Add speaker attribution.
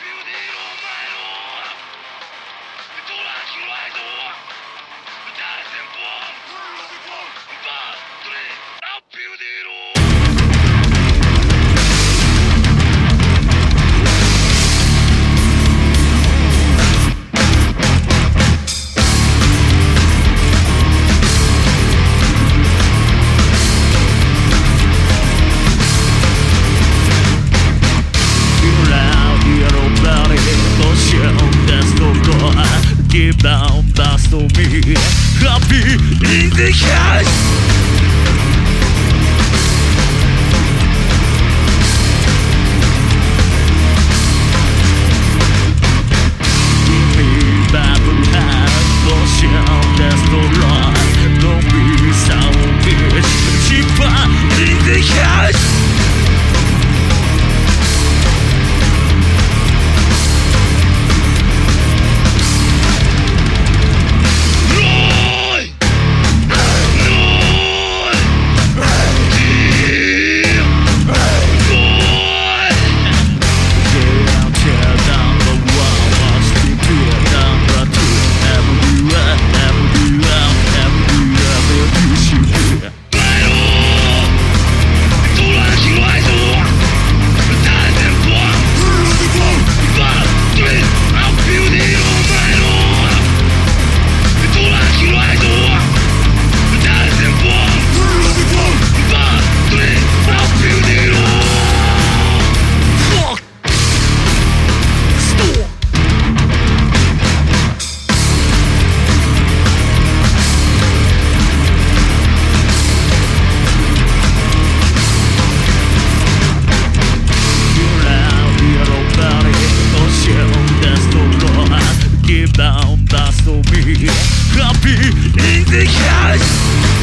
Speaker 1: Beautiful. Que down, dust to me. Happy in the house. happy in the house.